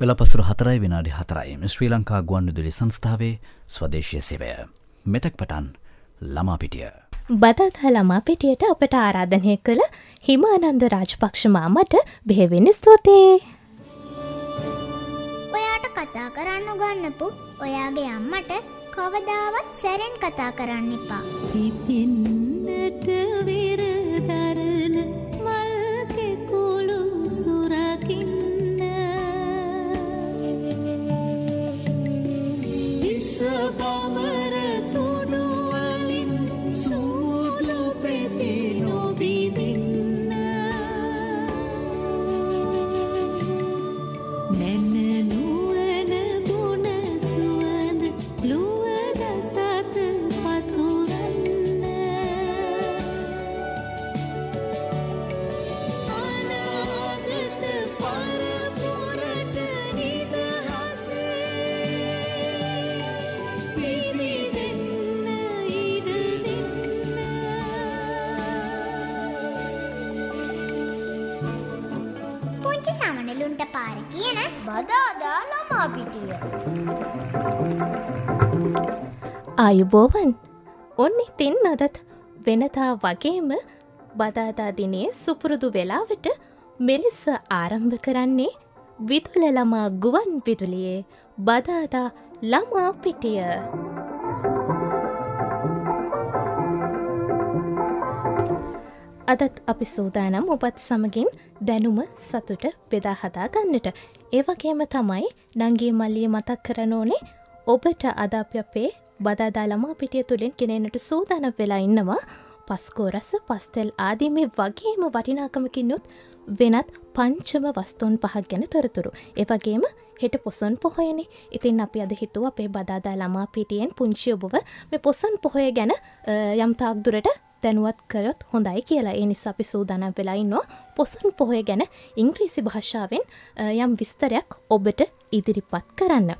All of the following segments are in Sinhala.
වෙලපසුර හතරයි විනාඩි හතරයි ශ්‍රී ලංකා ගුවන් විදුලි සංස්ථාවේ ස්වදේශය සේවය. මෙතැක් පටන් ළමාපිටිය. බදතා ළමා පිටියට අපට ආරාධනය කළ හිමානන්ද රාජපක්ෂ මාමට බෙහෙවෙන්න ස්තුතියි. ඔයාට කතා කරන්න ගන්නපු ඔයාගේ අම්මට කවදාවත් සැරෙන් කතා කරන්න එපා. පිපින්නට විරදරන මල්කෙකුළු සුරකින්න sabah කියන බදාදා ළමා පිටිය. ආයුබෝවන් ඔන්න ඉතින් අදත් වෙනතා වගේම බදාදා දිනේ සුපුරුදු වෙලාවට මෙලෙස ආරම්භ කරන්නේ විදුල ළමා ගුවන් විදුලියේ බදාදා ළමා පිටිය. අදත් අපි සූදානම් ඔබත් සමගින් දැනුම සතුට බෙදා හදා ගන්නට. ඒවගේම තමයි නංගේ මල්ලිය මතක් කරන ඕනේ ඔබට අදාප අපේ බදාදා ළමා පිටිය තුළින් කෙනෙනට සූදාන වෙලා ඉන්නවා පස්කෝරස පස්තෙල් ආදී මේ වගේම වටිනාකමකින්නුත් වෙනත් පංචම වස්තුන් පහක් ගැන තොරතුරු. ඒවගේම හෙට පොසොන් පොහොයන ඉතින් අපි අද හිතුව අපේ බදාදා ළමා පිටියෙන් පුංචි ඔබව මේ පොසොන් පොහොය ගැන යම්තාක් දුරට දැනුවත් කරොත් හොඳයි කියලා. ඒ නිසා අපි සූදානම් වෙලා ඉන්නවා. පොසන් පොහොය ගැන ඉංග්‍රීසි භාෂාවෙන් අ, යම් විස්තරයක් ඔබට ඉදිරිපත් කරන්න.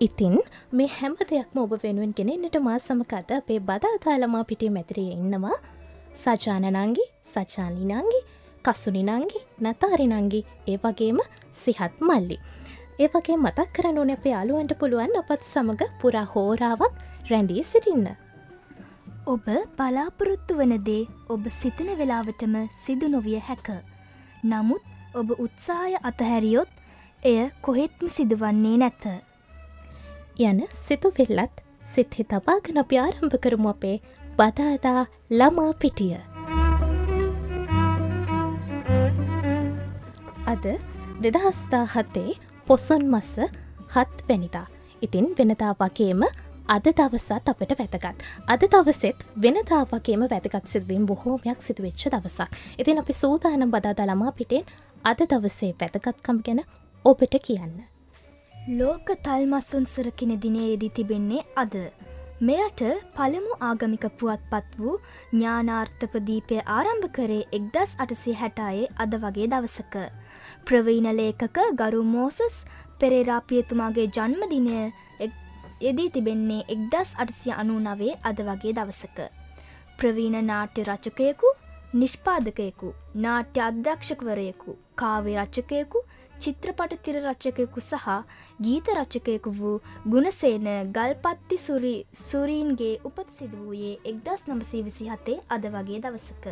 ඉතින් මේ හැම දෙයක්ම ඔබ වෙනුවෙන් ගෙනෙන්නට මා සමකද අපේ බදාතාලමා පිටිය මැතිරිය ඉන්නවා. සජානනංගි සචානිනංගි කසුනිනංගි නතාරිනංගි ඒ වගේම සිහත් මල්ලි. ඒ වගේ මතක් කරන ඕන අපේ අලුවන්ට පුළුවන් අපත් සමඟ පුරා හෝරාවක් රැඳී සිටින්න. ඔබ බලාපොරොත්තු වනදේ ඔබ සිතන වෙලාවටම සිදු නොවිය හැක. නමුත් ඔබ උත්සාහය අතහැරියොත් එය කොහෙත්ම සිදුවන්නේ නැත. යන සිතුවිල්ලත් සිත්හි තබාගෙන අපි ආරම්භ කරමු අපේ බදාදා ළමා පිටිය. අද දෙදහස්ථා හතේ පොසොන් මස හත් වැනිදා. ඉතින් වෙනදා වගේම අද දවසත් අපට වැතගත්. අද දවසෙත් වෙනදා වගේම වැදගත් සිදුවීම් බොහෝමයක් සිදුවෙච්ච දවසක්. ඉතින් අපි සූදානම් බදාදා ළමා පිටෙන් අද දවසේ වැදගත්කම් ගැන ඔබට කියන්න. ලෝක තල්මස්සුන් සරකින දිනයේදී තිබෙන්නේ අද. මෙයට පළමු ආගමික පුවත්පත් වූ ඥානාර්ථ ප්‍රදීපය ආරම්භ කරේ එක්දස් අටසේ හැටායේ අද වගේ දවසක. ප්‍රවීණ ලේකක ගරු මෝසස් පෙරේරාපියතුමාගේ ජන්මදිනය යෙදී තිබෙන්නේ එක්දස් අටසිය අනු නවේ අද වගේ දවසක. ප්‍රවීණ නාට්‍ය රචකයකු නිෂ්පාදකයකු නාට්‍ය අධ්‍යක්ෂකවරයෙකු කාවේ රචකයකු චිත්‍රපට තිර රචකයකු සහ ගීත රචකයකු වූ ගුණසේන ගල්පත්ති සුරි සුරීන්ගේ උපත් සිදු වූයේ එක්දස් නමසී විසි හතේ අද වගේ දවසක.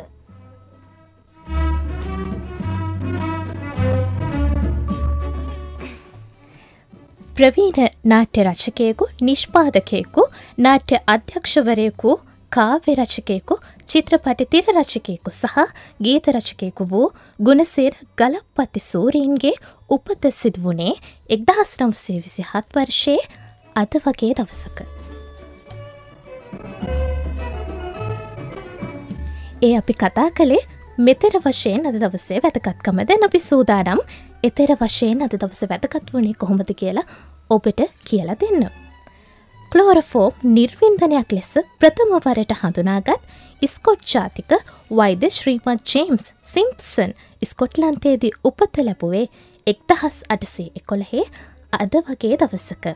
ප්‍රවීණ නාට්‍ය රචකයෙකු නිෂ්පාදකයෙකු නාට්‍ය අධ්‍යක්ෂවරයෙකු කාව්‍ය රචකයෙකු චිත්‍රපට තිර රචකයෙකු සහ ගීත රචකයෙකු වූ ගුණසේර ගලප්පති සූරීන්ගේ උපත සිදුවනේ එක්දහස් නම්සේ විසි හත් වර්ෂයේ අද වගේ දවසක. ඒ අපි කතා කළේ මෙතර වශයෙන් අද දවසේ වැදගත්කම දැන් අපි සූදානම් එතෙර වශයෙන් අද දවස වැදගත් වුණේ කොහොමද කියලා ඔබට කියලා දෙන්න. ක්ලෝරෆෝම් නිර්වින්ධනයක් ලෙස ප්‍රථම වරට හඳුනාගත් ඉස්කොට් ජාතික වෛද්‍ය ශ්‍රීමත් ජේම්ස් සිම්ප්සන් ස්කොට්ලන්තයේදී උපත ලැබුවේ එක්දහස් අටසේ එකොළහේ අද වගේ දවසක.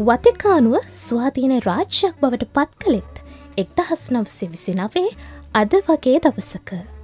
වතිකානුව ස්වාධීන රාජ්‍යයක් බවට පත් කළෙත් එක්දහස් නවසි විසි නවේ අද වගේ දවසක.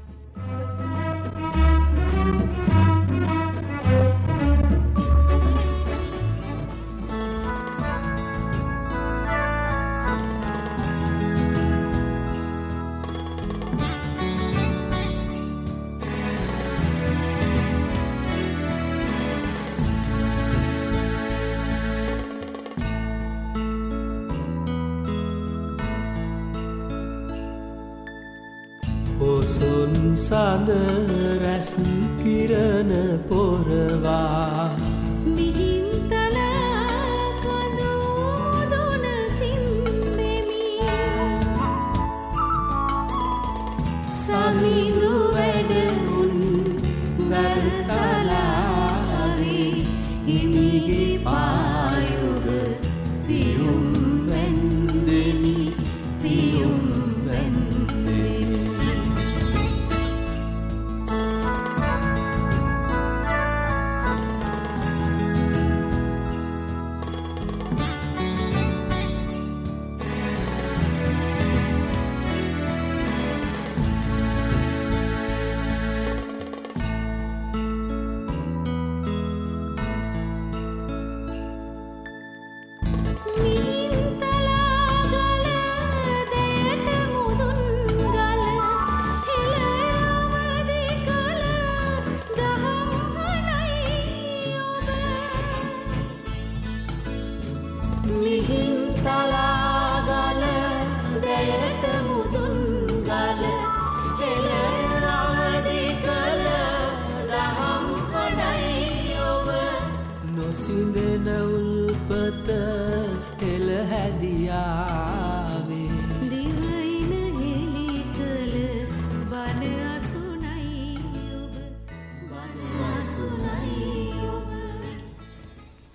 සඳ රැස් කිරණ පොරවා. මිහින්තලා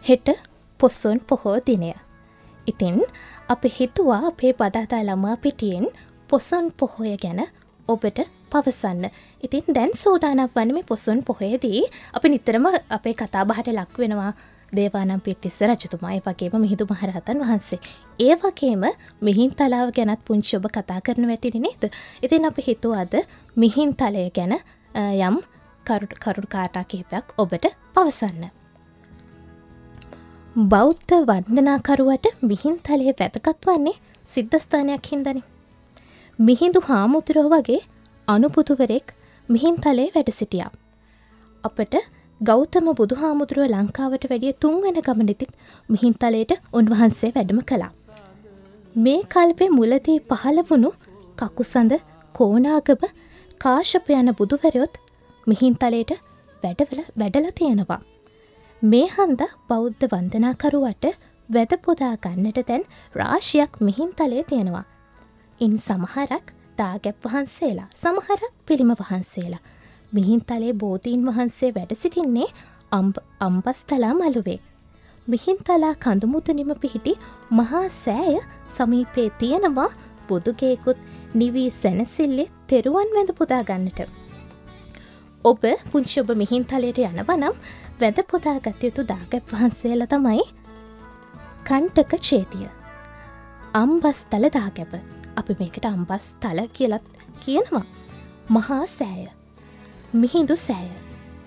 හෙට පොස්සොන් පොහෝ දිනය. ඉතින් අපි හිතුවා අපේ බදාතා ළමා පිටියෙන් පොසොන් පොහොය ගැන ඔබට පවසන්න. ඉතින් දැන් සෝදානක් වන මේ පොසොන් පොහොයදී අපි නිතරම අපේ කතාබහට ලක් වෙනවා දේවානම් පිත්තිස්ස රජතුමා ඒ වගේම මිහිදු මහරහතන් වහන්සේ. ඒ වගේම මිහින් තලාව ගැනත් පුංචි ඔබ කතා කරන වැතිරි නේද. ඉතින් අපි හිතුව අද මිහින් තලය ගැන අ, යම් කරුඩු කාටා කිහිපයක් ඔබට පවසන්න. බෞද්ධ වන්දනාකරුවට මිහින්තලේ වැදගත් වන්නේ සිද්ධස්ථානයක් හින්දනි. මිහිඳු හාමුදුරුව වගේ අනුපුතුවරෙක් මිහින්තලේ වැඩ සිටියා. අපට ගෞතම බුදු හාමුදුරුව ලංකාවට වැඩිය තුන්වැන ගමනෙතිත් මිහින්තලයට උන්වහන්සේ වැඩම කළා. මේ කල්පේ මුලදී පහළ වුණු කකුසඳ කෝනාගම කාශප යන බුදුවරයොත් මිහින්තලයට වැඩවල වැඩල තියෙනවා. මේ හන්ද බෞද්ධ වන්දනාකරුවට වැදපොදා ගන්නට තැන් රාශියක් මිහින්තලේ තියෙනවා. ඉන් සමහරක් දාගැප් වහන්සේලා සමහරක් පිළිම වහන්සේලා. මිහින්තලේ බෝධීන් වහන්සේ වැඩ සිටින්නේ අම්බස්තලා මළුවේ. මිහින්තලා කඳුමුතුනිම පිහිටි මහා සෑය සමීපේ තියෙනවා බුදුගේකුත් නිවී සැනසිල්ලෙ තෙරුවන් වැඳ පුදා ගන්නට. ඔබ පුංචි ඔබ මිහින්තලයට යනවනම් වැද පොදා ගතයුතු දාගැප් වහන්සේල තමයි කන්ටක චේතිය. අම්බස් තල දාගැප අපි මේකට අම්බස් තල කියලත් කියනවා. මහා සෑය මිහිඳු සෑය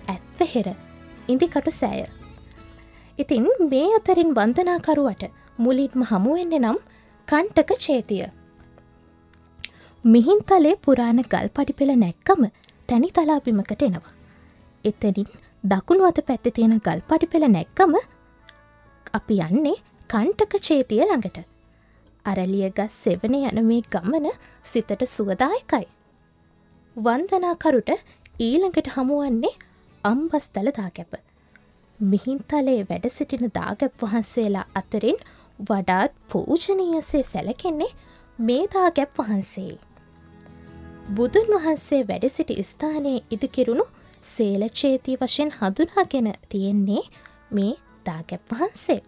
ඇත් පෙහෙර ඉදිකටු සෑය. ඉතින් මේ අතරින් වන්දනාකරුවට මුලින්ම හමුවෙන්න නම් කන්ටක චේතිය. මිහින්තලේ පුරාණ ගල් පඩිපෙළ නැක්කම තැනි තලාබිමකට එනවා. එතනින් දකුණු අත පැත්ත තියෙන ගල් පඩිපෙළ නැක්කම අපි යන්නේ කන්ටක චේතිය ළඟට. අරලිය ගස් සෙවන යන මේ ගමන සිතට සුවදායකයි. වන්දනාකරුට ඊළඟට හමුවන්නේ අම්බස්තල දාගැප. මිහින්තලේ වැඩ සිටින දාගැප් වහන්සේලා අතරින් වඩාත් පූජනීයසේ සැලකෙන්නේ මේ දාගැප් වහන්සේ. බුදුන් වහන්සේ වැඩ සිටි ස්ථානයේ ඉදිකිරුණු සේලචේතිය වශයෙන් හඳුනාගෙන තියෙන්නේ මේ දාගැප් වහන්සේ.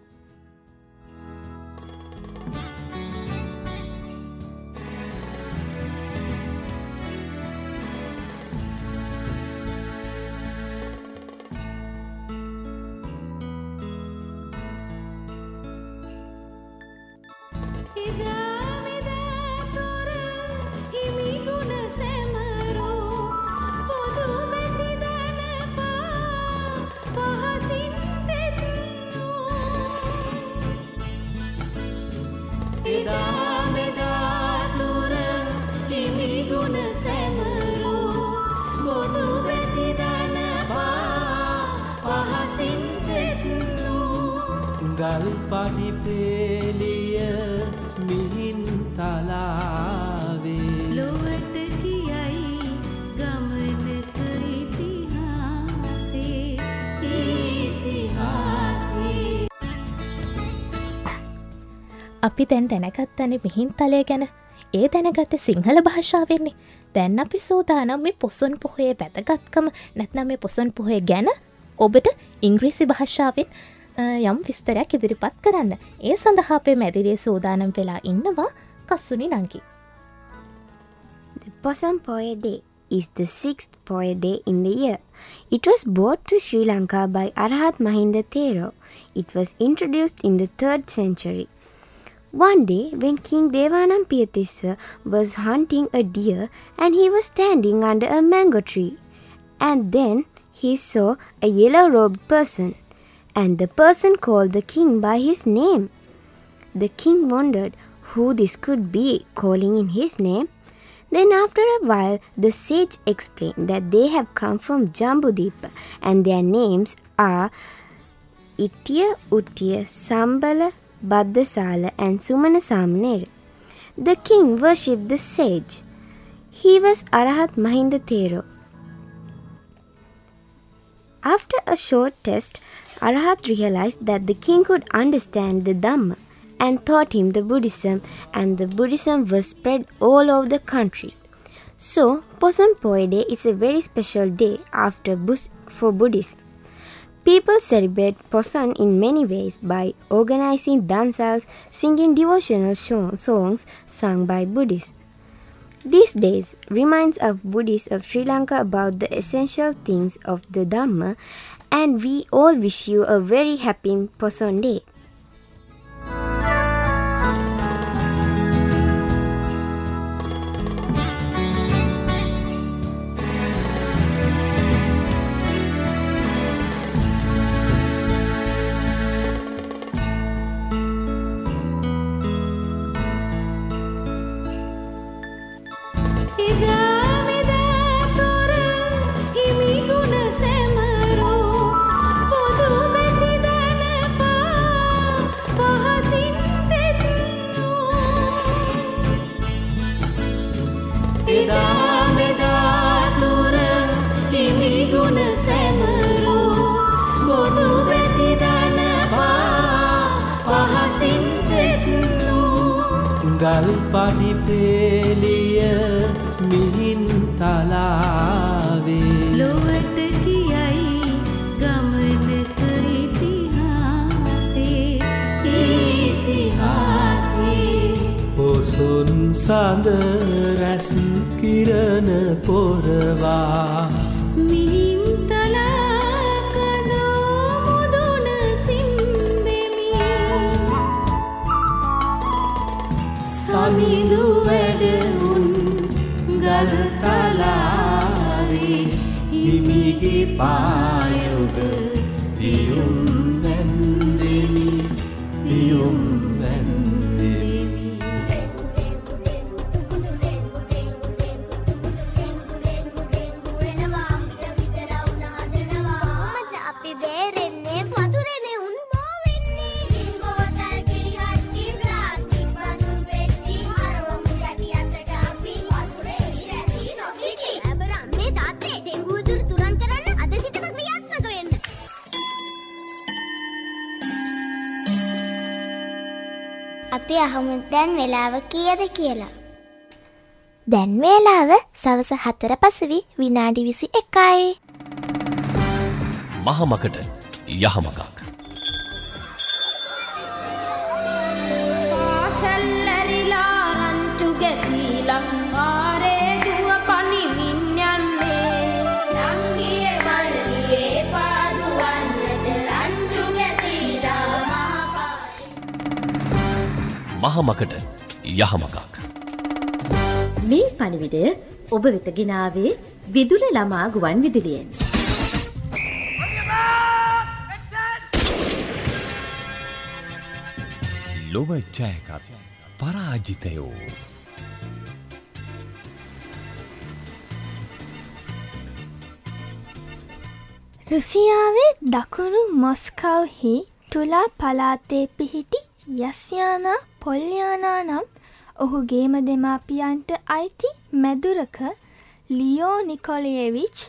අපි දැන් දැනගත්තන මිහින් තලය ගැන ඒ දැනගත්ත සිංහල භාෂාවෙන්නේ දැන් අපි සෝදානම් මේ පොසොන් පොහොය වැදගත්කම නැත්නම් මේ පොසොන් පොහොය ගැන ඔබට ඉංග්‍රීසි භාෂාවෙන් අ, යම් විස්තරයක් ඉදිරිපත් කරන්න ඒ සඳහා අපේ මැදිරියේ සෝදානම් වෙලා ඉන්නවා කස්සුනි නංකි The Possum Poya Day is the sixth Poya Day in the year. It was brought to Sri Lanka by Arahat Mahinda Thero. It was introduced in the 3rd century. One day, when King Devanam Piyatissa was hunting a deer and he was standing under a mango tree, and then he saw a yellow robed person, and the person called the king by his name. The king wondered who this could be calling in his name. Then, after a while, the sage explained that they have come from Jambudipa and their names are Itya, Utya, Sambala, Baddasala, and Sumana Samanera. The king worshipped the sage. He was Arahat Mahinda Thero. After a short test, Arahat realized that the king could understand the Dhamma and taught him the Buddhism, and the Buddhism was spread all over the country. So, Possum Poy Day is a very special day after Bus- for Buddhism. People celebrate Poson in many ways by organizing dancals, singing devotional songs sung by Buddhists. These days reminds of Buddhists of Sri Lanka about the essential things of the Dhamma and we all wish you a very happy Poson Day. පඩිපේලිය Mihin තලාවේ. ලොවට කියයි ගමනක ඉතිහාසේ ඉතිහාසේ පොසුන් සඳ රැස් කිරණ පොරවා Bye. අපි අහමු. දැන් වෙලාව කීයද කියලා? දැන් වේලාව සවස හතර පසවි විනාඩි විසි එකයි. මහමකට යහමගක් යහමකට යහමකක්. මේ පණිවිඩය ඔබ වෙත ගෙනාවේ විදුල ළමා ගුවන් විදුලියෙන්. ලොව ජයකත් පරාජිතයෝ. රුසියාවේ දකුණු මොස්කව්හි තුලා පලාතේ පිහිටි යස්යානා පොල්්‍යානා නම් ඔහුගේම දෙමාපියන්ට අයිති මැදුරක ලියෝ නිකොලියවිච්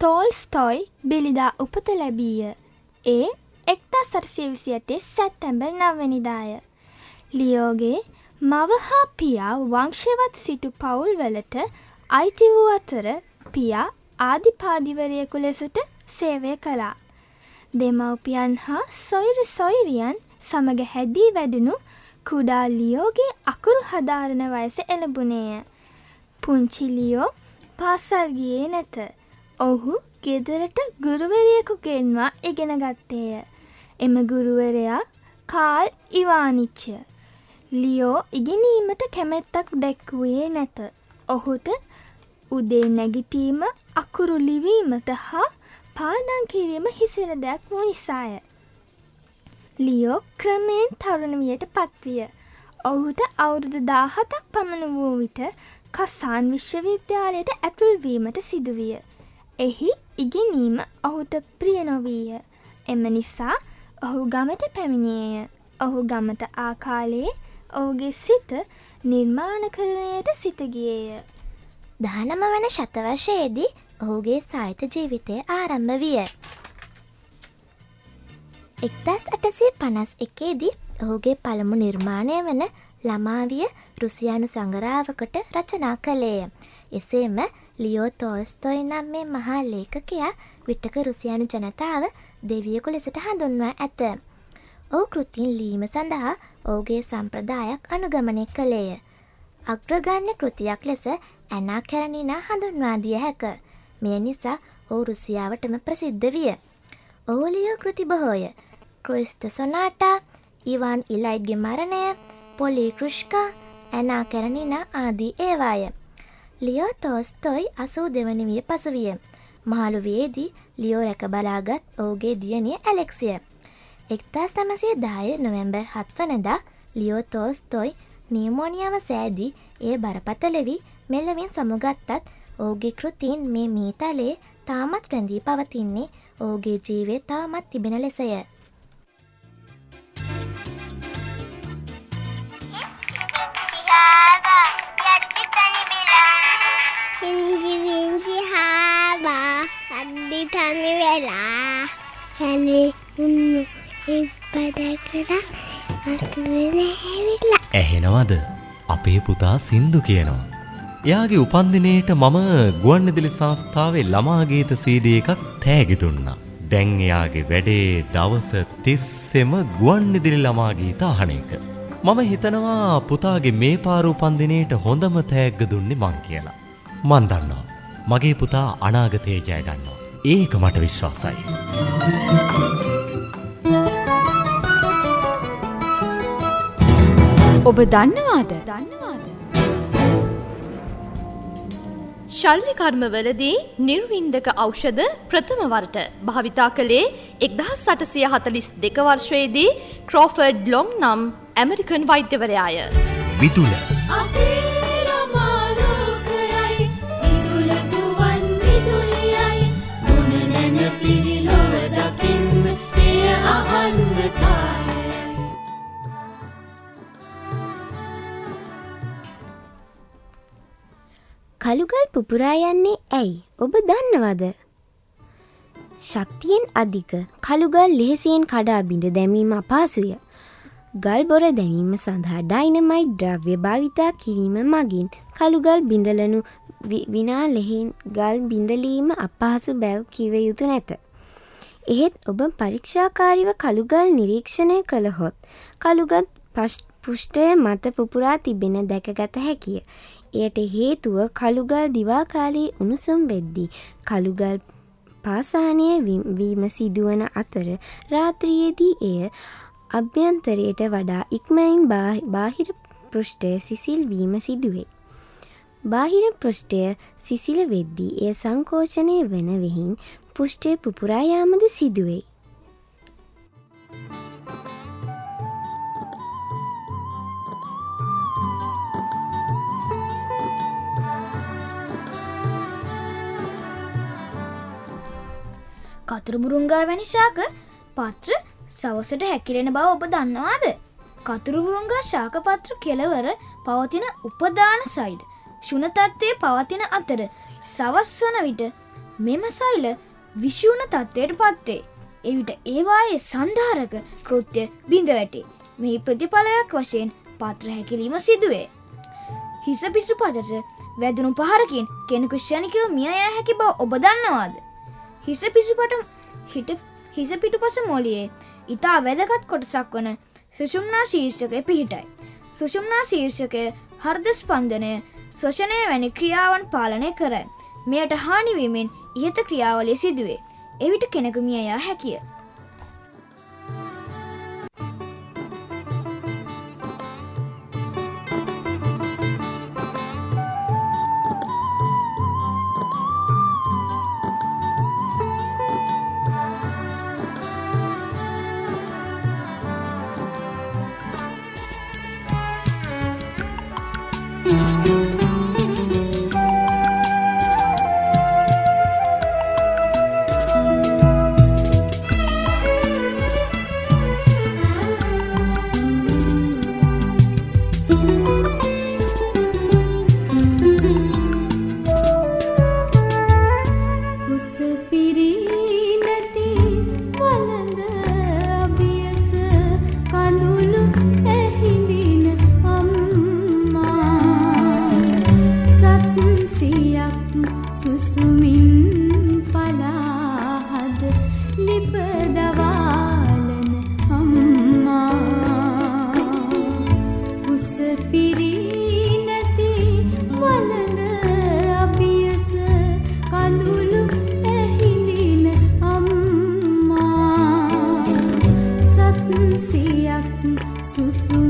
තෝල්ස්තොයි බිලිදා උපත ලැබීය. ඒ එක්තා සටසිවිසියටේ සැත්තැම්බර් නවනිදාය. ලියෝගේ මවහා පියා වංශවත් සිටු පවුල්වලට අයිති වූ අතර පියා ආධිපාදිවරයෙකු ලෙසට සේවය කළා. දෙමව්පියන් හා සොයිර සොයිරියන් සමග හැදී වැඩුණු කුඩා ලියෝගේ අකුරු හදාරණ වයස එළඹුණේය. පුංචි ලියෝ පාසල් ගියේ නැත. ඔහු ගෙදරට ගුරුවරියකුගෙන්වා ඉගෙන ගත්තේය. එම ගුරුවරයා කාල් ඉවානිච්චය. ලියෝ ඉගෙනීමට කැමැත්තක් දැක්වුවේ නැත. ඔහුට උදේ නැගිටීම අකුරු ලිවීමට හා පාඩං කිරීම හිසිර දෙයක් වූ නිසාය. ලියෝ ක්‍රමයෙන් තරුණවියට පත්විය. ඔහුට අවුරුදු දාහතක් පමණ වූ විට කස්සාන් විශ්වවිද්‍යාලයට ඇතුල්වීමට සිදුවිය. එහි ඉගෙනීම ඔහුට ප්‍රිය නොවීය. එම නිසා ඔහු ගමට පැමිණියය. ඔහු ගමට ආකාලයේ ඔහුගේ සිත නිර්මාණකරණයට සිතගියේය. දහනම වන ශතවර්ශයේදී ඔහුගේ සාහිත ජීවිතය ආරම්භ විය. එක්දස් අටසේ පනස් එකේදී ඔහුගේ පළමු නිර්මාණය වන ළමාවිය රුසියානු සංගරාවකට රචනා කළේය. එසේම ලියෝ තෝස්තොයි නම් මේ මහා ලේඛකයා විටක රුසියානු ජනතාව දෙවියකු ලෙසට හඳුන්වා ඇත. ඔහු කෘතින් ලීම සඳහා ඔහුගේ සම්ප්‍රදායක් අනුගමනය කළේය. අග්‍රගන්න කෘතියක් ලෙස ඇනා කැරණිනා හඳුන්වා දිය හැක. මෙය නිසා ඔහු රුසියාවටම ප්‍රසිද්ධ විය. ඔහු ලියෝ කෘති බොහෝය. ක්‍රිස්ත සොනාටා, ඉවන් ඉලයිට්ගේ මරණය, පොලි කෘෂ්කා, ඇනා කැරණිනා ආදී ඒවාය. ලියෝ තෝස්තොයි අසූ දෙවනි විය පසුවිය. මහළුවේදී ලියෝ රැක බලාගත් ඔහුගේ දියණිය ඇලෙක්සිය. එක්දස් නමසය දාය නොවැම්බර් හත්වනදා ලියෝ තෝස්තොයි නියමෝනියාව සෑදී ඒ බරපතලවි මෙල්ලවින් සමුගත්තත් ඕගේ කෘතින් මේ මීතලේ තාමත් රැඳී පවතින්නේ ඕගේ ජීවේ තාමත් තිබෙන ලෙසය. තනි වෙලා හැලේ උන්නු එප්පද කර අතුවෙන හැවිල්ලා ඇහෙනවද අපේ පුතා සින්දු කියනවා. එයාගේ උපන්දිනයට මම ගුවන්විදුලි සංස්ථාවේ ළමාගීත සීඩී එකක් තෑගි දුන්නා. දැන් එයාගේ වැඩේ දවස තිස්සෙම ගුවන්විදුලි ළමාගීත අහන එක. මම හිතනවා පුතාගේ මේ පාර උපන්දිනයට හොඳම තෑග්ග දුන්නේ මං කියලා. මන් දන්නවා. මගේ පුතා අනාගතයේ ජය ගන්නවා. ඒක මට විශ්වාසයි. ඔබ දන්නවාද දන්නවාද. ශල්ලි කර්මවලදී නිර්වින්දක ඖෂධ ප්‍රථමවරට භාවිතා කළේ එක්දහස් සටසිය හතලිස් දෙක වර්ෂයේදී ක්‍රෝෆර්ඩ් ලොං නම් ඇමරිකන් වෛද්‍යවරයාය. විදුල කළුගල් පුපුරා යන්නේ ඇයි ඔබ දන්නවද? ශක්තියෙන් අධික කළුගල් ලෙහෙසියෙන් කඩා බිඳ දැමීම අපහසුය. ගල් බොර දැමීම සඳහා ඩයිනමයිට් ද්‍රව්‍ය භාවිතා කිරීම මගින් කළුගල් බිඳලනු විනා ලෙහින් ගල් බිඳලීම අපහසු බැව් කිව යුතු නැත. එහෙත් ඔබ පරීක්ෂාකාරිව කළුගල් නිරීක්ෂණය කළහොත් කළුගත් පුෂ්ටය මත පුපුරා තිබෙන දැකගත හැකිය. එයට හේතුව කළුගල් දිවාකාලයේ උණුසුම් වෙද්දී කළුගල් පාසානය වීම සිදුවන අතර රාත්‍රියේදී එය අභ්‍යන්තරයට වඩා ඉක්මයින් බාහිර පෘෂ්ඨය සිසිල් වීම සිදුවේ. බාහිර පෘෂ්ඨය සිසිල වෙද්දී එය සංකෝචනය වන වෙහින් පුෂ්ඨය පුපුරායාමද සිදුවෙයි. කතුරුබුරුංගා වැනි ශාක පත්‍ර සවසට හැකිලෙන බව ඔබ දන්නවාද. කතුරුබුරුංගා ශාකපත්‍ර කෙලවර පවතින උපදාන සයිඩ්. ශුනතත්වය පවතින අතර සවස් වන විට මෙම සයිල විශූන තත්ත්වයට පත්වේ. එවිට ඒවායේ සන්ධාරක කෘත්‍ය බිඳ වැටේ. මෙහි ප්‍රතිඵලයක් වශයෙන් පත්‍ර හැකිලීම සිදුවේ. හිස පිසු පතට වැදුණු පහරකින් කෙනෙකු ෂණිකව මිය යා හැකි බව ඔබ දන්නවාද. හිස පිසුපට හිට හිස පිටුපස මොලියේ ඉතා වැදගත් කොටසක් වන සුෂුම්නා ශීර්ෂකය පිහිටයි. සුෂුම්නා ශීර්ෂකය හර්ද ස්පන්දනය ස්වශනය වැනි ක්‍රියාවන් පාලනය කරයි. මෙයට හානිවීමෙන් ඉහත ක්‍රියාවලය සිදුවේ. එවිට කෙනෙකු මියයා හැකිය. sussurro.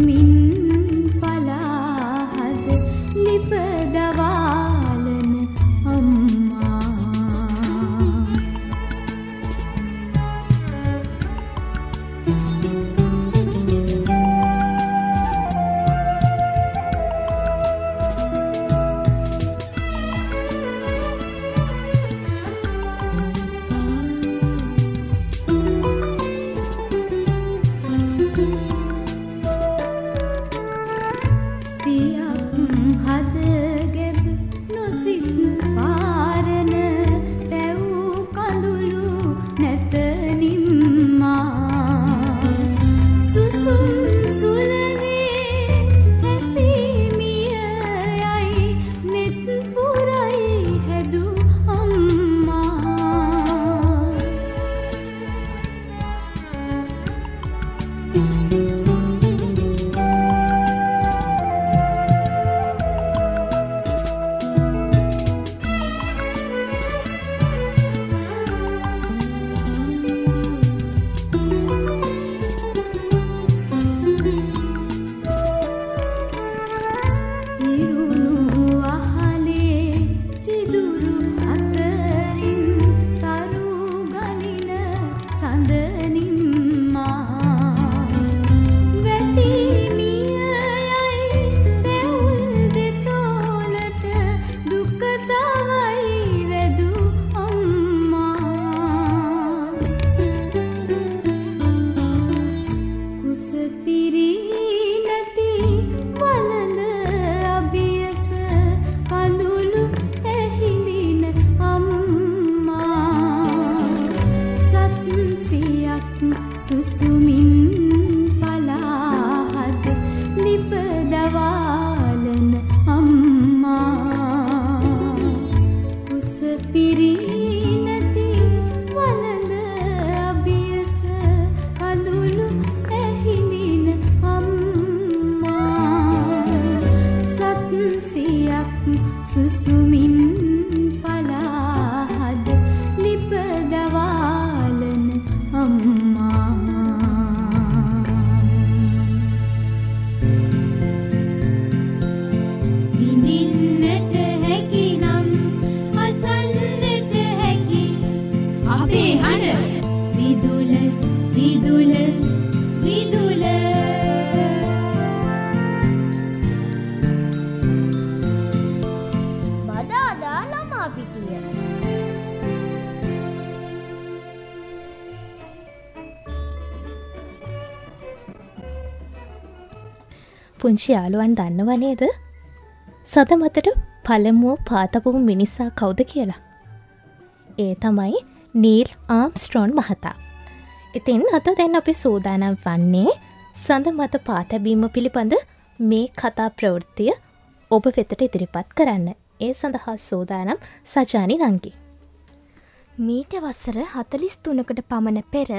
පුංචි යාළුවන් දන්නව නේද? සදමතට පළමුුව පාතපුු මිනිසා කවුද කියලා. ඒ තමයි නීල් ආම්ස්ට්‍රෝන් මහතා. ඉතින් අත දැන් අපි සූදානම් වන්නේ සඳ මත පාතැබීම පිළිබඳ මේ කතා ප්‍රවෘත්තිය ඔබ වෙතට ඉදිරිපත් කරන්න. ඒ සඳහා සූදානම් සජානි නංගි. මීට වසර හතලිස් තුනකට පමණ පෙර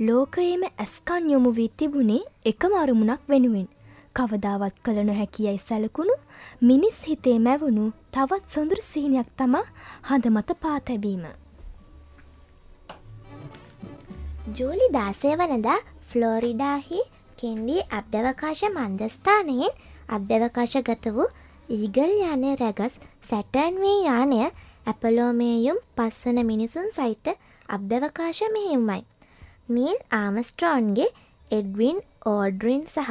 ලෝකයේම ඇස්කන් යොමු වී තිබුණේ එකම අරුමුණක් වෙනුවෙන්. කවදාවත් කළ නොහැකියයි සැලකුණු මිනිස් හිතේ මැවුණු තවත් සොඳුරු සිහිනයක් තමා හඳමත පාතැබීම. ජූලි දාසය වනදා ෆ්ලෝරිඩාහි කෙන්ඩී අභ්‍යවකාශ මන්දස්ථානයෙන් අභ්‍යවකාශ ගත වූ ඊගල් යානය රැගස් සැටර්න්වේ යානය ඇපලෝමේයුම් පස්වන මිනිසුන් සහිත අභ්‍යවකාශ මෙහෙම්මයි. නීල් ආමස්ට්‍රෝන්ගේ එඩ්වින් ඕඩ්රින් සහ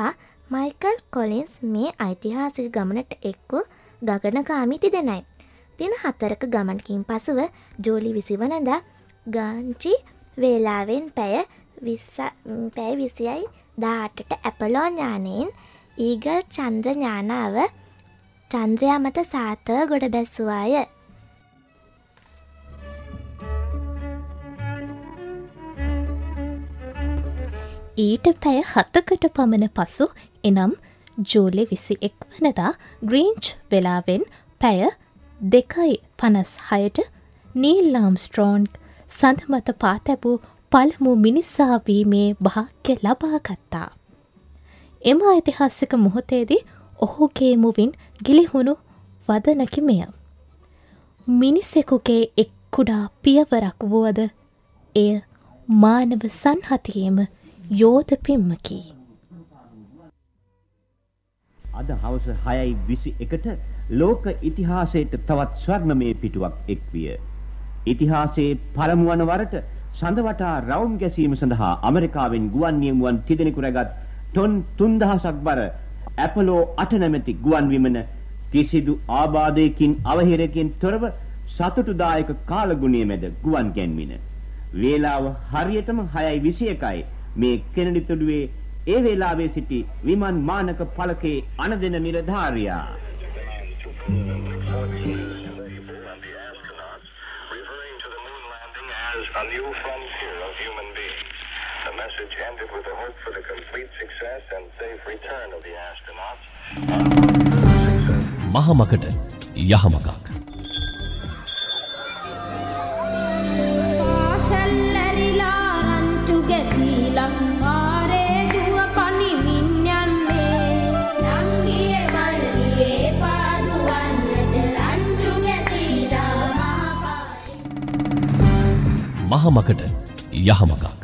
මයිකල් කොලින්ස් මේ ඓතිහාසික ගමනට එක්වූ ගගනගාමි තිදෙනයි. දින හතරක ගමන්කින් පසුව ජෝලි විසිවනදා ගාංචි වේලාවෙන් පැය පැය විසියයි දාටට ඇපලෝ ඥානයෙන් ඊගල් චන්ද්‍ර ඥානාව චන්ද්‍රයා මත සාතව ගොඩ බැස්සවාය. ඊට පැය හතකට පමණ පසු එනම් ජූලි විසි එක් වනදා ග්‍රීන්ච් වෙලාවෙන් පැය දෙකයි පනස් හයට නීල්ලාම් ස්ට්‍රෝන්් සඳමත පාතැබූ පළමු මිනිස්සාවීමේ භාක්‍ය ලබාගත්තා. එම ඓතිහාසික මොහොතේදී ඔහුගේ මුවින් ගිලිහුණු වදනකි මෙය. මිනිසෙකුගේ එක් කුඩා පියවරක් වුවද එය මානව සංහතියේම යෝධ පෙම්මකි. අද හවස හයයි විසි එකට ලෝක ඉතිහාසයට තවත් ස්වර්ණමය පිටුවක් එක් විය. ඉතිහාසයේ පළමුුවන වරට සඳවටා රවුම් ගැසීම සඳහා අමරිකාවෙන් ගුවන් නියමුවන් තිදෙනෙකු රැගත් ටොන් තුන්දහසක් බර ඇපලෝ අට නැමැති ගුවන් විමන කිසිදු ආබාධයකින් අවහිරකින් තොරව සතුටුදායක කාලගුණය මැද ගුවන් ගැන්වින. වේලාව හරියටම හයයි විසි එකයි මේ කෙනඩි තොඩුවේ ඒ වේලාවේ සිටි විමන් මානක පලකේ අනදෙන නිලධාරයා. a new frontier of human beings. The message ended with a hope for the complete success and safe return of the astronauts. මහමකට යහමකක්. මහමකට යහමකක්.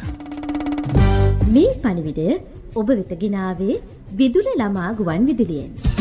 මේ පණිවිඩය ඔබ වෙත ගෙනාවේ විදුල ළමා ගුවන් විදුලියෙන්.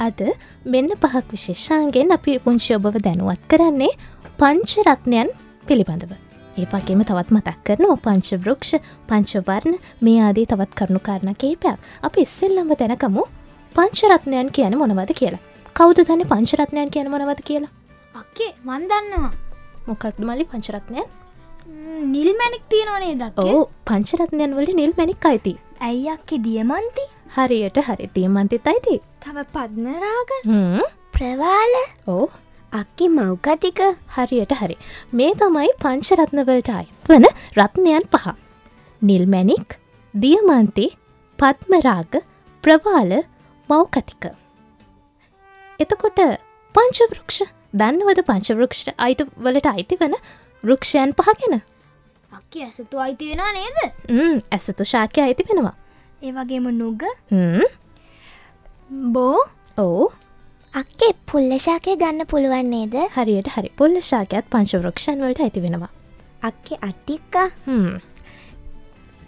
අද මෙන්න පහක් විශේෂාන්ගෙන් අපි පුංචි ඔබව දැනුවත් කරන්නේ පංචරත්නයන් පිළිබඳව. ඒ වගේම තවත් මතක් කරන පංච වෘක්ෂ පංචවර්ණ මේ ආදී තවත් කරුණු කාරණ කේපයක් අපි ඉස්සෙල්ලම්ම දැනකමු පංචරත්නයන් කියන මොනවද කියලා. කෞද තනි පංචරත්නයන් කියන මොනවද කියලා. අක්කේ මන්දන්නවා මොකක්ද මලි පංචරත්නයන් නිල් මැනික් තියනනේ දක් ඕ පංචරත්නයන් වල නිල් මැනික් අයිති ඇයි අක්කි දියමන්ති හරියට හරි තියමන්තිත් අයිති තව පද්මරාග ප්‍රවාල ඕ අක්කි මෞකතික හරියට හරි. මේ තමයි පංචරත්නවලට අයිත් වන රත්නයන් පහ. නිල්මැනික් දියමන්ති පත්මරාග ප්‍රවාල මෞකතික එතකොට පංචවෘක්ෂ දන්නවද පංචවෘක්ෂ අයිට වලට අයිති වන වෘක්ෂයන් පහගෙන අක්කි ඇසතු අයිති වෙනවා නේද? ඇසතු ශාකය අයිති වෙනවා ඒ වගේම නුග. බෝ ඕ අක්කේ පුල්ලශාකය ගන්න පුළුවන් නේද? හරියට හරි. පුල්ල ශාකයත් පංචවෘක්ෂන් වලට ඇති වෙනවා. අක්කේ අට්ටික්කා?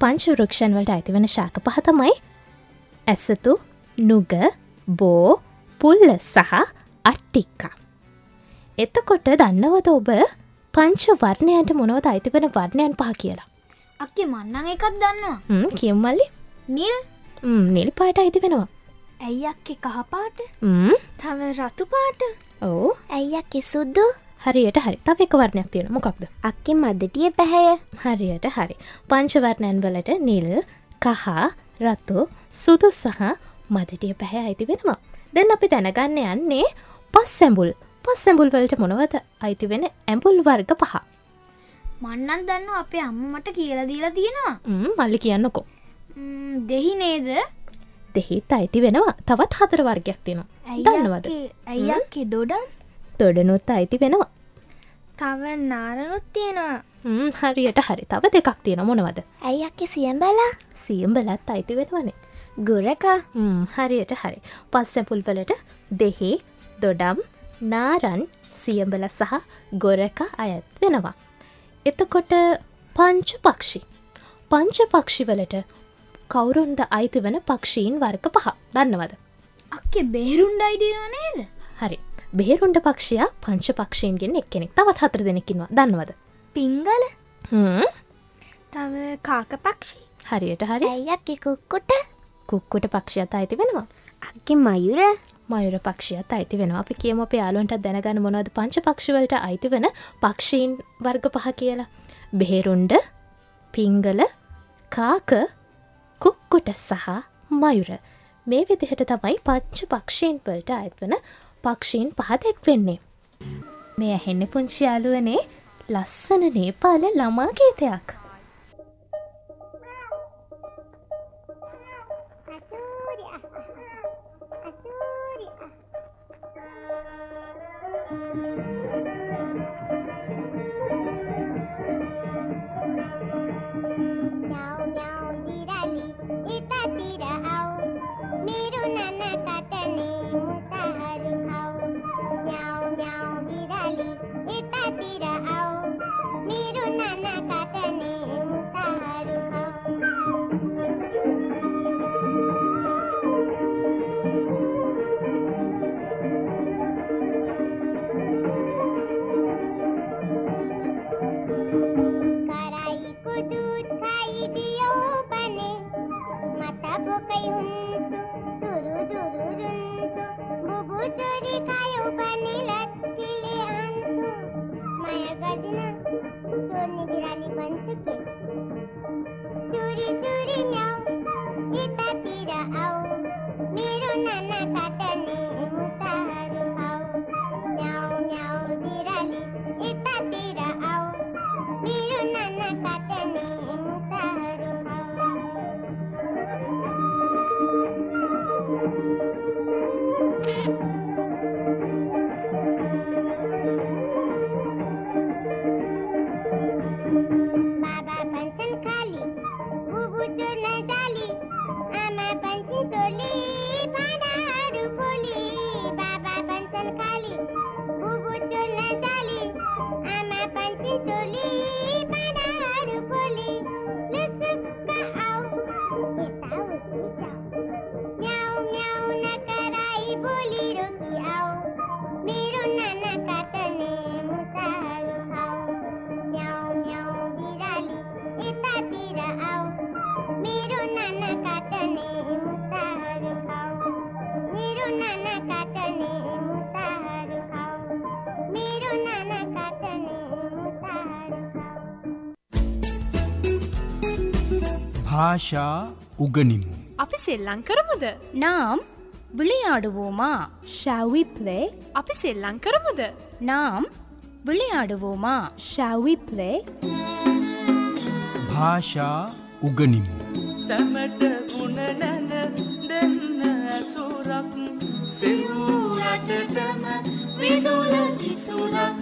පංචවෘක්ෂන් වලට ඇති වෙන ශාක පහ තමයි ඇසතු නුග බෝ පුල්ල සහ අට්ටික්කා. එතකොට දන්නවද ඔබ පංච වර්ණයන්ට මොනවද අයිති වෙන වර්ණයන් පහ කියලා? අක්කේ මන්නං එකක් දන්නවා. කියම්මල්ලි නිල්? නිල් පාට අයිති වෙනවා. ඇයි අක්කෙ කහපාට? ම්? තව රතු පාට? ඕ ඇයියක්කෙ සුද්දු? හරියට හරි. තව එක වර්ණයක් තියෙන මොකක්ද? අක්කෙ මදටිය පැහැය. හරියට හරි. පංචවර්ණයන් වලට නිල් කහ රතු සුදු සහ මදිටිය පැහැ අයිති වෙනවා. දැන් අපි දැනගන්න යන්නේ පස් සැඹුල් පස් සැඹුල් වලට මොනවද අයිති වෙන ඇඹුල් වර්ග පහ? මන්නන් දන්න අපේ අම්ම මට කියලා දීලා තියෙනවා. මල්ලි කියන්නකෝ දෙහි නේද? දෙහිත් අයිති වෙනවා. තවත් හතර වර්ගයක් තියෙනවා. දන්නවද? ඇයියක්කේ දොඩම් දොඩනුත් අයිති වෙනවා. තව නාරනුත් තියෙනවා. හරියට හරි. තව දෙකක් තියෙන මොනවද? ඇයියක්කෙ සියම්බලා සියම්බලත් අයිති වෙනවනේ. ගුරකා. හරියට හරි. පස්සැපුල් වලට දෙහි දොඩම් නාරන් සියඹල සහ ගොරක අයත් වෙනවා. එතකොට පංච පක්ෂි. පංච පක්ෂිවලට කවුරුන්ද අයිති වන පක්ෂීන් වර්ග පහ. දන්නවද. අක්කේ බේරුන්ඩ අයිඩියෝ නේද? හරි. බේරුන්ඩ පක්ෂයා පංච පක්ෂීන්ගෙන් එක්කෙනෙක්. තවත් හතර දෙනෙකින්වා දන්නවද. පිංගල? තව කාක පක්ෂි? හරියට හරි. ඇයියක්කෙ කුක්කුට? කුක්කුට පක්ෂයත් අයිති වෙනවා. අක්කෙ මයුර? මයුර පක්ෂයත් අයිති වෙන අපි කියම අප යාලුවන්ට දැනගන්න මොනවද පංච පක්ෂවලට අයිති වන පක්ෂීන් වර්ග පහ කියලා. බෙහෙරුන්ඩ පිංගල කාක කුක්කුට සහ මයුර මේ විදිහට තමයි පංච පක්ෂීන් වලට අයත් වන පක්ෂීන් පහදෙක් වෙන්නේ. මේ ඇහෙන්න පුංචි යාලුවනේ ලස්සන නේපාල ළමා ගීතයක්. භාෂා උගනිමු. අපි සෙල්ලං කරමුද நாம் விளையாடுவோமா Shall we play? අපි සෙල්ලං කරමුද நாம் விளையாடுவோமா Shall we play? භාෂා උගනිමු. සැමට ගුණ නැන දෙන්න ඇසුරක් සෙවූරටටම විදුල ඉසුරක්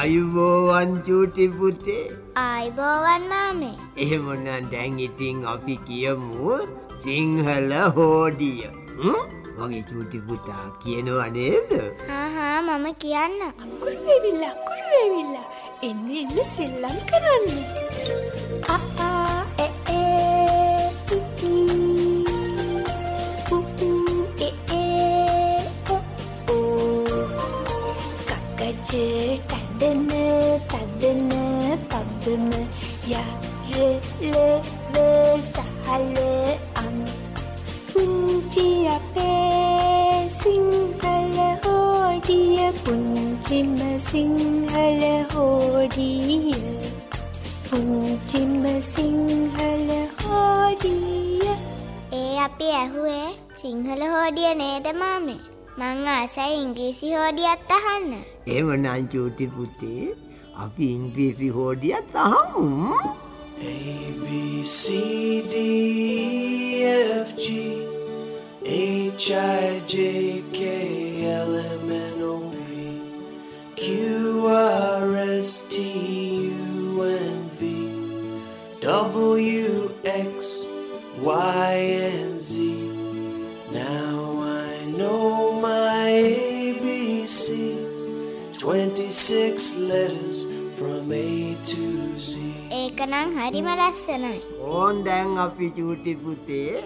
ආයුබෝවන් චූටි පුතේ. ආයිබෝවන් මාමේ. එහෙමනන් දැන් ඉතින් අපි කියමු සිංහල හෝඩිය? මගේ චූටි පුතා කියනවා නේද? හා මම කියන්න ඇවිල්ල අකුරු ඇවිල්ල එන්න එන්න සෙල්ලම් කරන්න හෝඩිය පුංචිම සිංහල හෝඩිය ඒ අපි ඇහුවේ සිංහල හෝඩිය නේද මාමේ? මං ආසයි ඉංග්‍රීසි හෝඩියත් අහන්න. එහෙමනං චූටි පුතේ අපි ඉංග්‍රීසි හෝඩියත් අහමු. A B Q R S T U N V W X Y and Z Now I know my ABCs 26 letters from A to Z ඒකනං හරිම ලස්සනයි ඕන් දැන් අපි චූටි පුතේ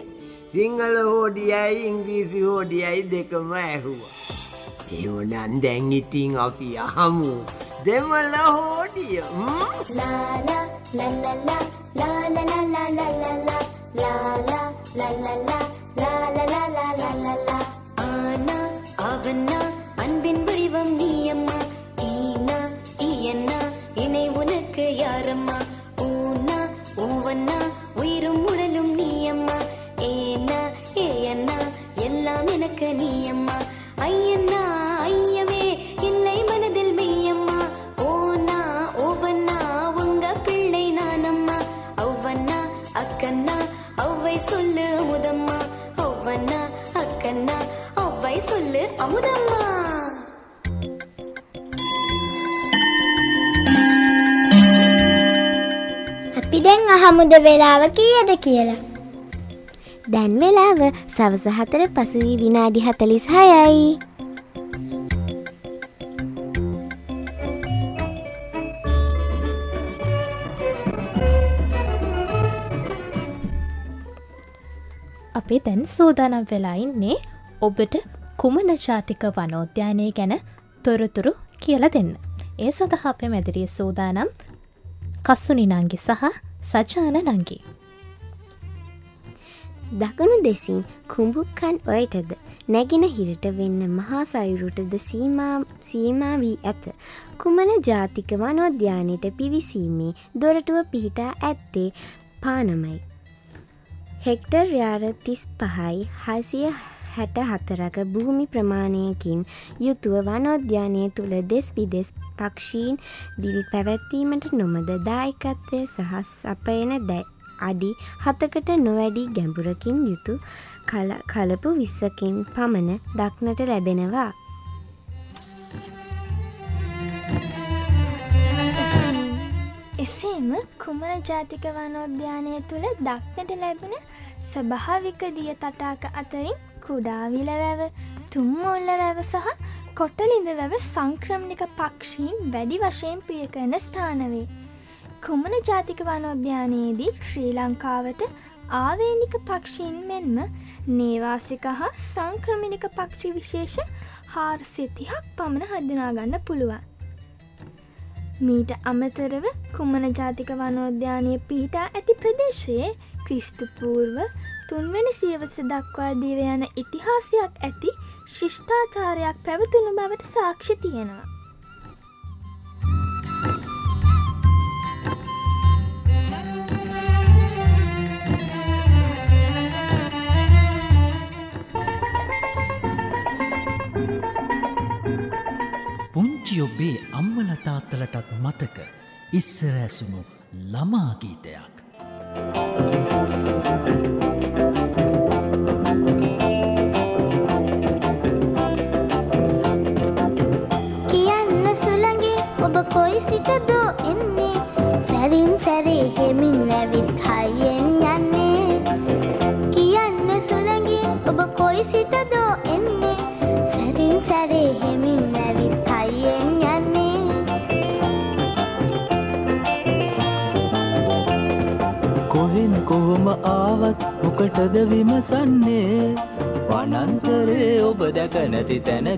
සිංහල හෝඩියයි ඉංග්‍රීසි හෝඩියයි දෙකම ඇහුවා. එවනන් දැන් ඉතින් අපි අහමු දෙමල හෝඩිය ලාලා ලල්ලලා ලාලලා ලල්ලලා ලාලා ලල්ලලා ලාලලා ලල්ලලා ஆனா அவனா අමුදම්මා අපි දැන් අහමුද වෙලාව කියද කියලා? දැන් වෙලාව සවස හතර පසුවී විනාඩි හතලිස් හයයි. අපි දැන් සූදානම් වෙලා ඉන්නේ ඔබට කුමන ජාතික වනෝද්‍යානය ගැන තොරතුරු කියල දෙන්න. ඒ සඳහා අපේ මැදිරිය සූදානම් කස්සුනි නංගි සහ සජාන නංගි. දකුණු දෙසින් කුඹුක්කන් ඔයටද නැගෙන හිරට වෙන්න මහා සයුරුටද සීමා වී ඇත. කුමන ජාතික වනෝද්‍යානයට පිවිසීමේ දොරටුව පිහිටා ඇත්තේ පානමයි. හෙක්ටර් යාර තිස් පහයි හසිය හැට හතරක භූමි ප්‍රමාණයකින් යුතුව වනෝද්‍යානය තුළ දෙස් විදෙස් පක්ෂීන් දිවි පැවැත්වීමට නොමද දායකත්වය සහ සපයන දැයි අඩි හතකට නොවැඩි ගැඹුරකින් යුතු කලපු විස්සකින් පමණ දක්නට ලැබෙනවා. එසේම කුමන ජාතික වනෝද්‍යානය තුළ දක්නට ලැබුණ ස්වභාවික දිය තටාක අතරින් කුඩාවිල වැව තුම්මුල්ල වැව සහ කොටලිඳ වැව සංක්‍රමණික පක්ෂීන් වැඩි වශයෙන් ප්‍රිය කරන ස්ථානවේ. කුමන ජාතික වනෝද්‍යානයේදී ශ්‍රී ලංකාවට ආවේනික පක්ෂීන් මෙන්ම නේවාසික හා සංක්‍රමිණික පක්ෂි විශේෂ හාරසිතිහක් පමණ හඳුනාගන්න පුළුවන්. මීට අමතරව කුමන ජාතික වනෝද්‍යානය පිහිටා ඇති ප්‍රදේශයේ ක්‍රිස්තුපූර්ව තුන්වැනි සියවස දක්වා දිව යන ඉතිහාසයක් ඇති ශිෂ්ඨාචාරයක් පැවතුණු බවට සාක්ෂි තියෙනවා. පුංචි ඔබේ අම්මල තාත්තලටත් මතක ඉස්සර ඇසුණු ළමාගීතයක්. කියන්න සුළඟේ ඔබ ඔබ කොයි සිටදෝ එන්නේ? සැරින් සැරේ හෙමින් ඇවිත් හයියෙන් යන්නේ. කියන්න සුළඟින් ඔබ කොයි සිටදෝ එන්නේ? සැරින් සැරේ හෙමින් ඇවිත් හයියෙන් යන්නේ. කොහෙන් කොහොම ආවත් මොකටද විමසන්නේ? වනන්තරේ ඔබ දැක නැති තැන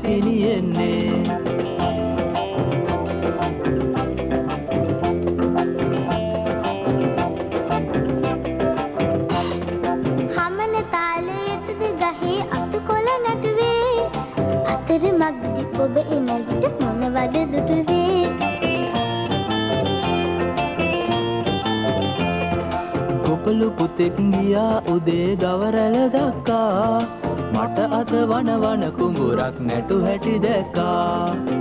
පුතෙක් ගියා උදේ ගවරැල දක්කා. මට අත වන වන කුඹුරක් නැටු හැටි දැක්කා.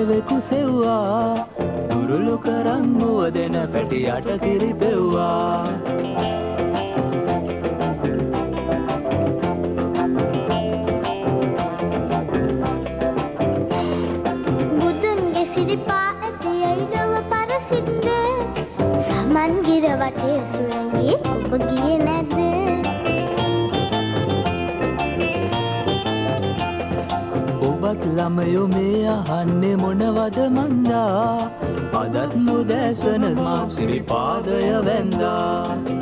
පොඩි පැටවෙකු සෙව්වා. දුරුළු කරන් මුව දෙන පැටි අට කිරිපෙව්වා. බුදුන්ගේ සිරිපා ඇති ඇයි නොව පරසිද්ද? සමන් ගිර වටේ සුළඟේ ඔබ ගියේ නැද්ද? ඔබත් ළමයෝ මේ අහන්නේ මොනවද මන්දා? අදත් නොදැසන මා සිරිපාදය වැන්දා.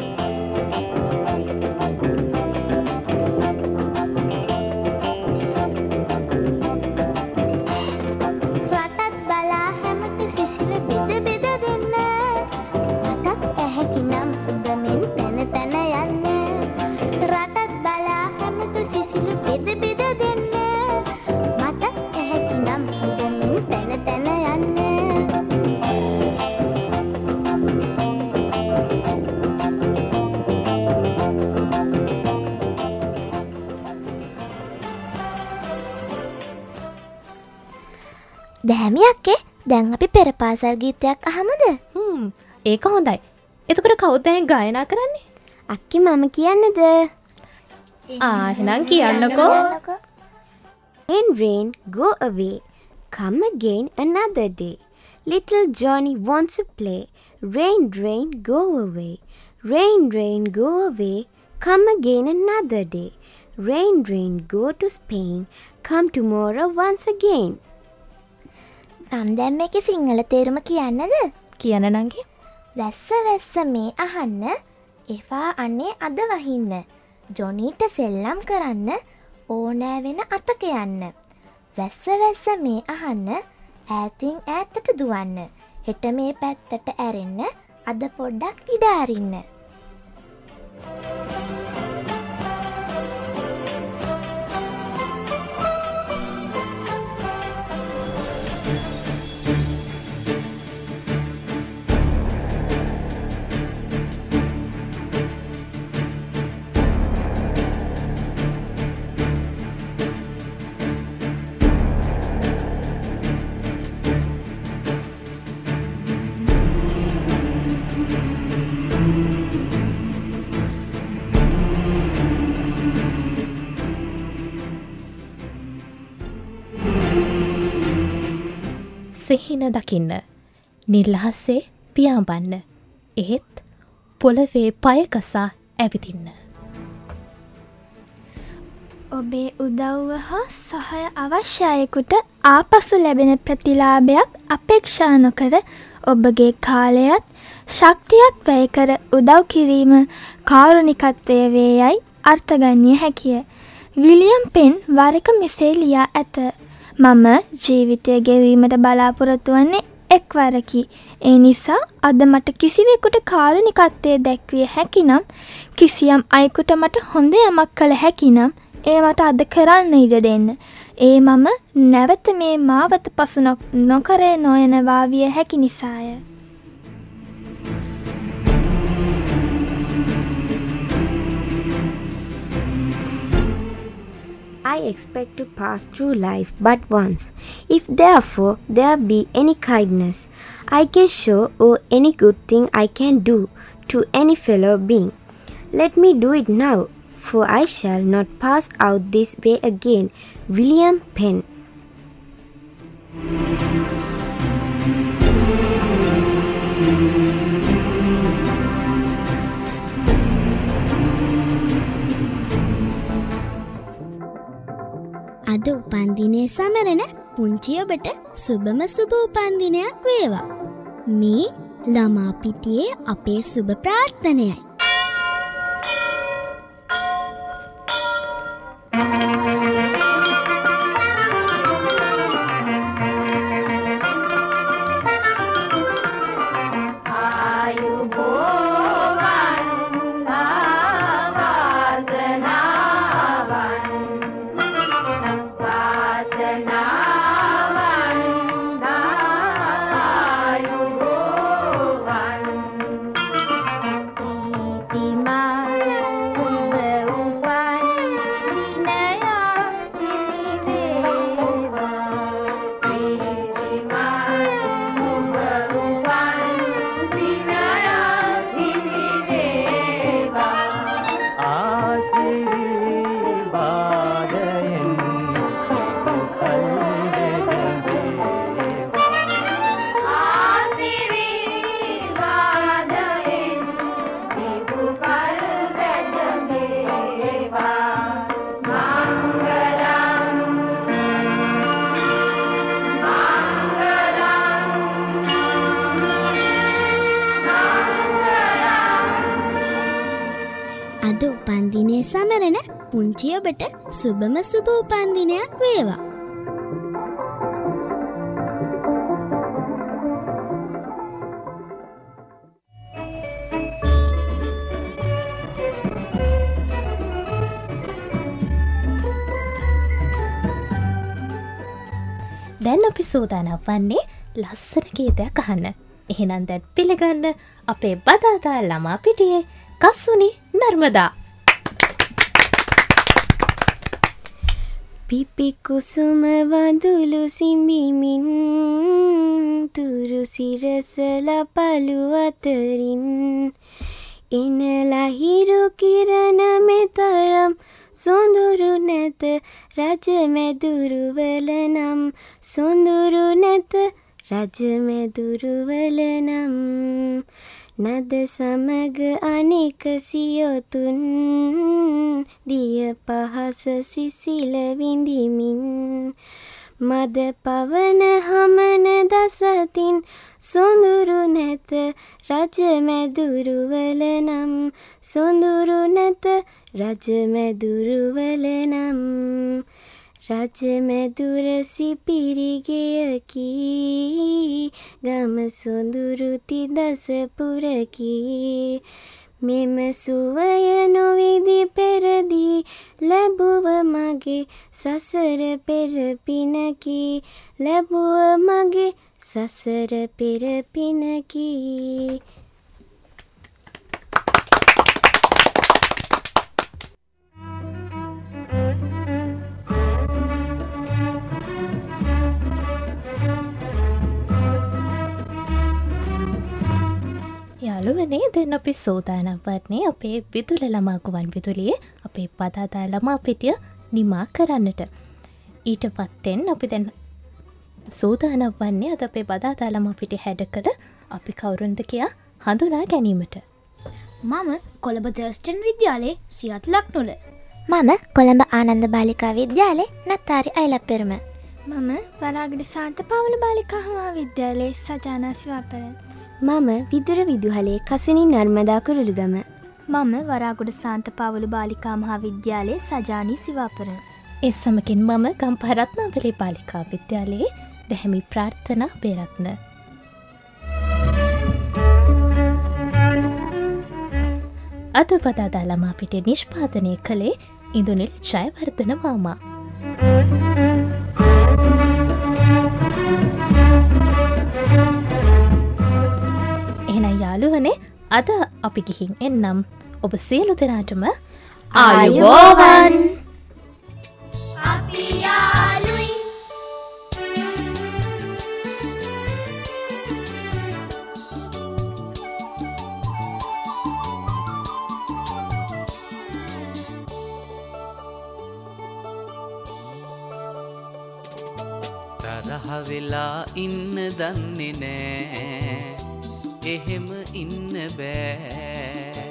දැහැමියක්කේ දැන් අපි පෙරපාසල් ගීතයක් අහමද ඒක හොඳයි එතකට කෞද්දයෙන් ගායනා කරන්නේ අක්කි මම කියන්නද ආහෙනම් කියන්නකෝ Rain, rain, go away. Come again another day. Little Johnny wants to play. Rain, rain, go away. Rain, rain, go away. Come again another day. Rain, rain, go to Spain. Come tomorrow once again. නම් දැම් එක සිංහල තේරුම කියන්නද? කියන නංගේ. වැස්ස වැස්ස මේ අහන්න. එවා අන්නේ අද වහින්න. ජොනීට සෙල්ලම් කරන්න. ඕනෑ වෙන අතක යන්න. වැස්ස වැස්ස මේ අහන්න. ඈතින් ඈත්තට දුවන්න. හෙට මේ පැත්තට ඇරෙන්න. අද පොඩ්ඩක් ඉඩාරින්න සිහින දකින්න නිල්ලහස්සේ පියාඹන්න එහෙත් පොළවේ පයකසා ඇවිතින්න. ඔබේ උදව්ව හා සහය අවශ්‍යයකුට ආපසු ලැබෙන ප්‍රතිලාභයක් අපේක්ෂා නොකර ඔබගේ කාලයත් ශක්තියක් වැය කර උදව් කිරීම කාරුණිකත්වය වේ යයි අර්ථගන්‍ය හැකිය. විලියම් පෙන් වරක මෙසේ ලියා ඇත. මම ජීවිතය ගෙවීමට බලාපොරොත්තු වන්නේ එක්වරකි. ඒ නිසා අද මට කිසිවෙකුට කාරුණිකත්වය දැක්විය හැකිනම් කිසියම් අයකුට මට හොඳ යමක් කළ හැකිනම් ඒ මට අද කරන්න ඉඩ දෙන්න. ඒ මම නැවත මේ මාවත පසු නොකරේ නොයනවා විය හැකි නිසාය. I expect to pass through life but once. If therefore there be any kindness I can show or any good thing I can do to any fellow being, let me do it now, for I shall not pass out this way again. William Penn. අද උපන්දිනය සමරන පුංචි ඔබට සුබම සුබ උපන්දිනයක් වේවා. මේ ළමාපිටියේ අපේ සුභ ප්‍රාර්ථනයයි. අද පුංචි ඔබට සුබම සුබ උපන්දිනයක් වේවා. දැන් අපි සූදානක් වන්නේ ලස්සන ගීතයක් අහන්න. එහෙනම් දැන් පිළිගන්න අපේ බදාදා ළමා පිටියේ කස්සුනි නර්මදා. පිපි කුසුම වඳුලු සිඹිමින් තුරු සිරසල පලු අතරින් එන ලහිරු කිරණ මෙතරම් සොඳුරු නැත රජමැදුරුවල නම් සොඳුරු නැත රජමැදුරුවල නම් නද සමග අනෙක සියොතුන් දිය පහස සිසිල විඳිමින් මද පවන හමන දසතින් සොඳුරු නැත රජමැදුරුවල නම් සොඳුරු නැත රජමැදුරුවල නම් රජමැදුර සිපිරිගෙයකි ගම සොඳුරුති දසපුරකි මෙම සුවය නොවිදි පෙරදී ලැබුව මගේ සසර පෙරපිනකි. ලැබුව මගේ සසර පෙරපිනකි. යාළුවනේ දෙන්න අපි සෝදානම් වන්නේ අපේ විදුල ළමා ගුවන් විදුලියේ අපේ පදාදා ළමා පිටිය නිමා කරන්නට. ඊට පත්තෙන් අපි දැන් සූදානම් වන්නේ අද අපේ බදාදා ළමා පිටි හැඩ කළ අපි කවුරුන්ද කියා හඳුනා ගැනීමට. මම කොළඹ දර්ස්ටන් විද්‍යාලයේ සියත් ලක්නුල. මම කොළඹ ආනන්ද බාලිකා විද්‍යාලේ නත්තාරි අයිලක් පෙරුම. මම වරාගඩ සාන්ත පවුල බාලිකා හවා විද්‍යාලයේ සජානා සිවාපරන්. මම විදුර විදුහලේ කසුනි නර්මදා කුරුළුගම. මම වරාගොඩ සාන්ත පවුලු බාලිකා මහා විද්‍යාලයේ සජානී සිවාපරන්. ඒ සමකින් මම ගම්පහරත්නාවලේ පාලිකා විද්‍යාලයේ දැහැමි ප්‍රාර්ථනා පේරත්න. අද පදාදා ළමා පිටේ නිෂ්පාදනය කළේ ඉඳුනිල් ජයවර්ධන මාමා. අද අපි ගිහින් එන්නම්. ඔබ සියලු දෙනාටම ආයුබෝවන්! අපි යාලුයි තරහ වෙලා ඉන්න දන්නේ නෑ. එහෙම ඉන්න බෑ.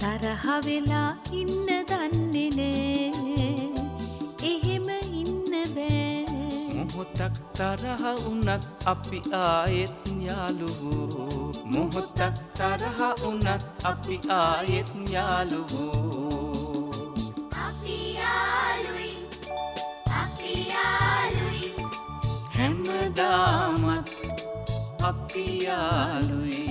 තරහවෙලා ඉන්න දන්නේ නෑ. එහෙම ඉන්න බෑ. මොහොතක් තරහ වුනත් අපි ආයෙත් යාළුවෝ මොහොතක් තරහ වුනත් අපි ආයෙත් යාළුවෝ අපි යාළුයි. අපි යාළුයි. හැමදාමත් අපි යාළුයි